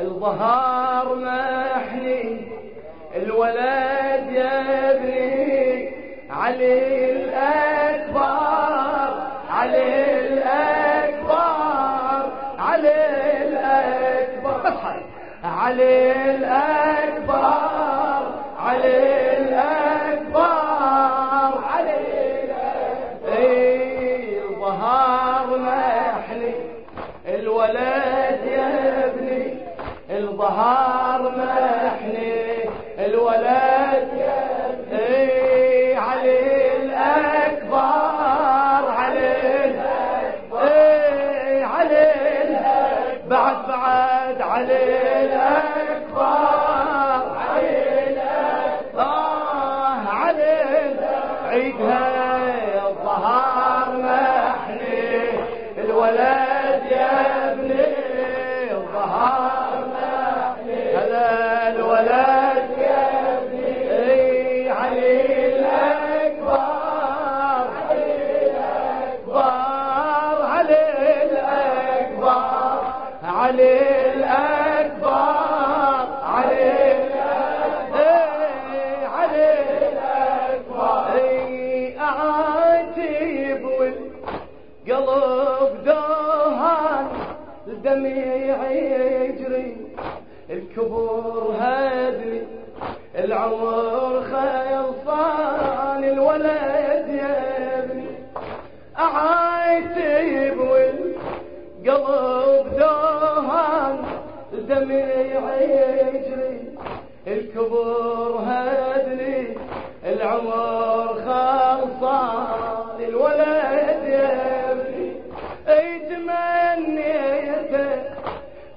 الظهر محني الولد يبني علي الأكبر علي الأكبر علي الأكبر. علي الأكبر. علي الاكبر علي الاكبر علي الاكبر اي اعاتب والقلب دهان الدمع يجري الكبر هادري العمر خلصان الدمع يجري الكبر هدني العمر خلصان الولد يبني أي تمنيته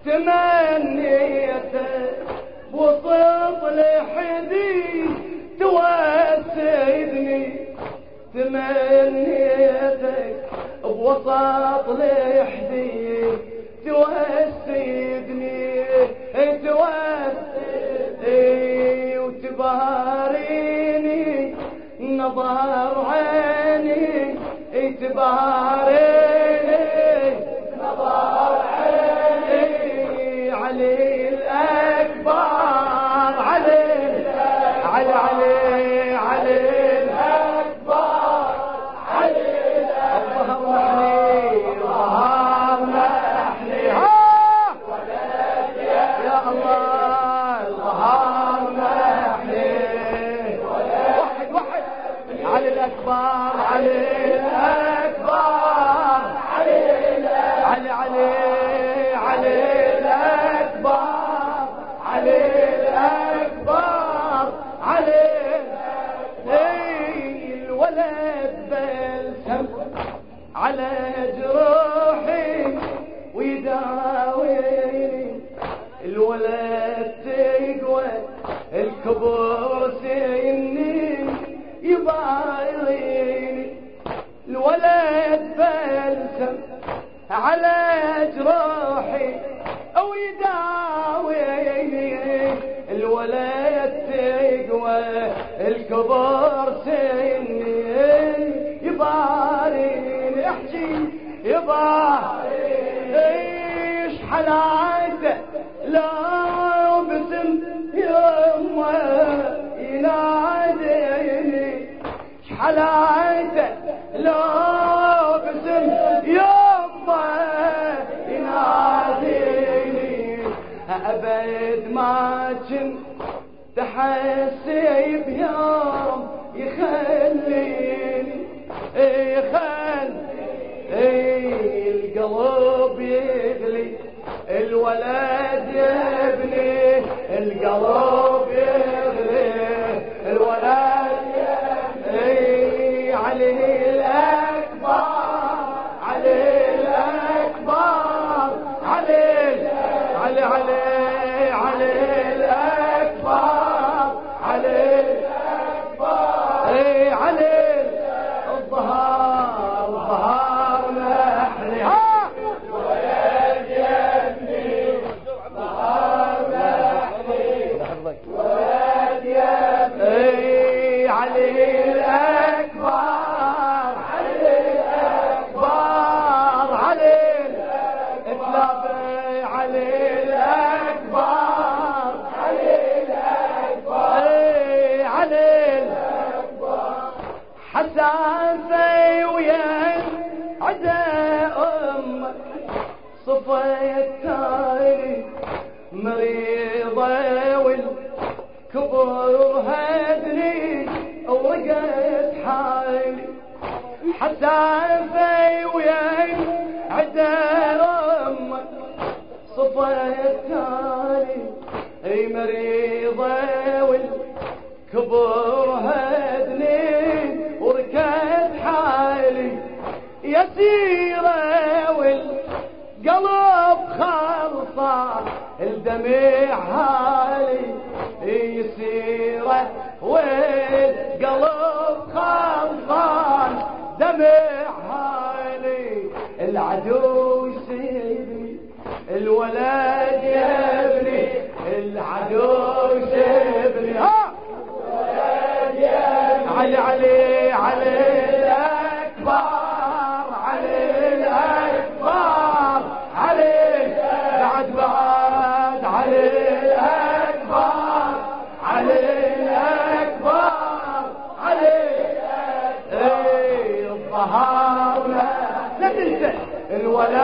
تمنيته وسط لحدي توسدني. تمنيتك بوسط لحدي توسدني. توسدني وتباريني نظر عيني تباريني يبايعيني الولد بلسم على جروحي أو يداويني الولد تقوى الكبر سني. يباريني احكي يباريني إيش حلايته لا لا بسم يمه يناديني أبد ما كنت تحسي بيوم يخليني يخلي القلب يغلي الولد يبني القلب الأكبر صفيت مريضة والكبر هدني ورقت حالي. حسافي وياي عدار أمك صفيت أي مريضة والكبر هدني وركت حالي. يسيرة الدمع هالي يسيرة والقلب خلصان دمع هالي العدو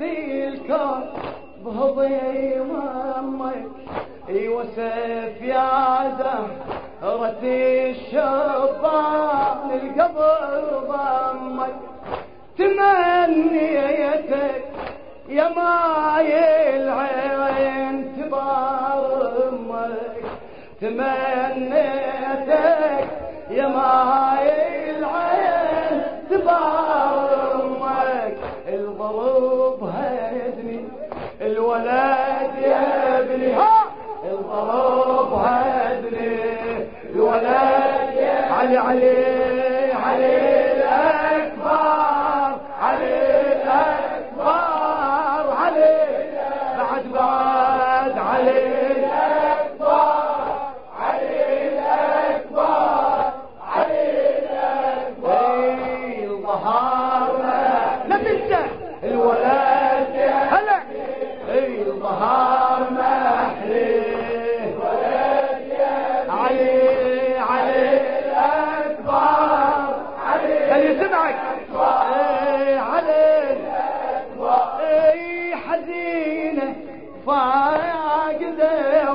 ليتي الكون بهضيم أمك اي وسيف يا زهرة الشبان القبر ضمك تمنيتك يا ماي العين تبار أمك تمنيتك يا ماي العين تبارمك الولد يا ابني. الضروب هدني الولد علي علي علي الأكبر. علي الأكبر. علي. بعد بعد علي فاقد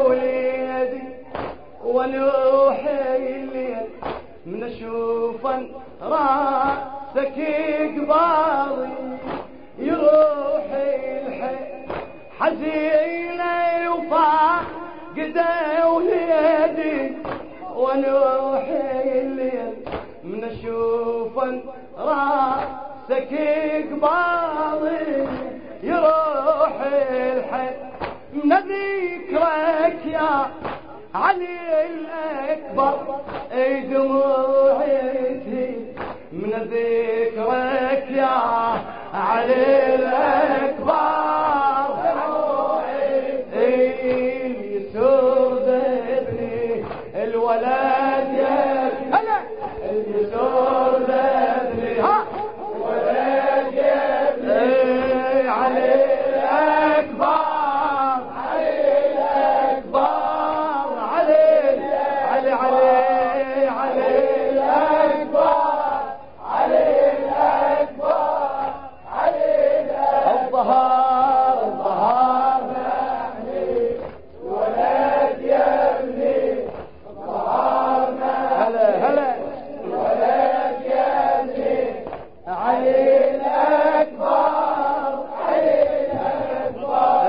وليدي ونوحي الليل من اشوفا رأسك قباضي. يروحي الحي حزينة وفاقد وليدي ونوحي الليل من اشوفا رأسك قباضي. يروحي الحي من يا علي الأكبر اي Oh.